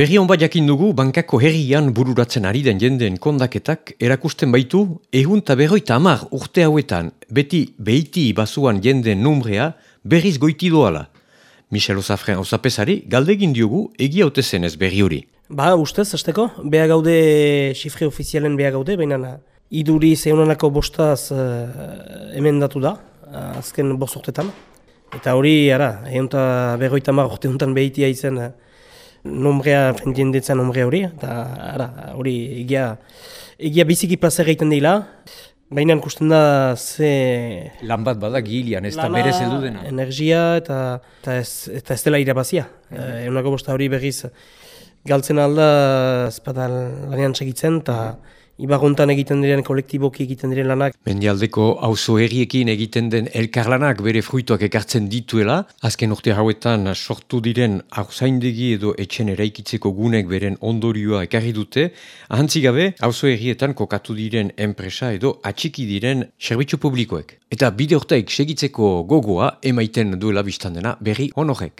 Berri hon bat jakin dugu, bankako herrian bururatzen ari den jendeen kondaketak erakusten baitu, egun eta berroita amar urte hauetan, beti behiti basuan jendeen numbrea berriz goiti doala. Michel Osafren osapesari galdegin diogu egia haute zenez berri hori. Ba, ustez, azteko, beha gaude, xifre ofizialen beha gaude, baina iduri zeunanako bostaz uh, emendatu da, azken bostortetan. Eta hori, ara, egun eta berroita amar urte honetan behitia izan, uh, nombrea, jendetzen nombrea hori, eta ara, hori egia, egia biziki plazer egiten dela, baina ikusten da ze... Lan bat bada gilian, ez da bere zeldu dena. energia eta, eta, ez, eta ez dela irabazia. Mm Egunako bosta hori berriz galtzen alda, ez lanean segitzen, eta Ibagontan egiten diren kolektiboki egiten diren lanak. Mendialdeko auzo erriekin egiten den elkarlanak bere fruituak ekartzen dituela. Azken urte hauetan sortu diren hauzaindegi edo etxen eraikitzeko gunek beren ondorioa ekarri dute. Ahantzi gabe, auzo errietan kokatu diren enpresa edo atxiki diren serbitzu publikoek. Eta bide urteik segitzeko gogoa emaiten duela biztan dena berri honorek.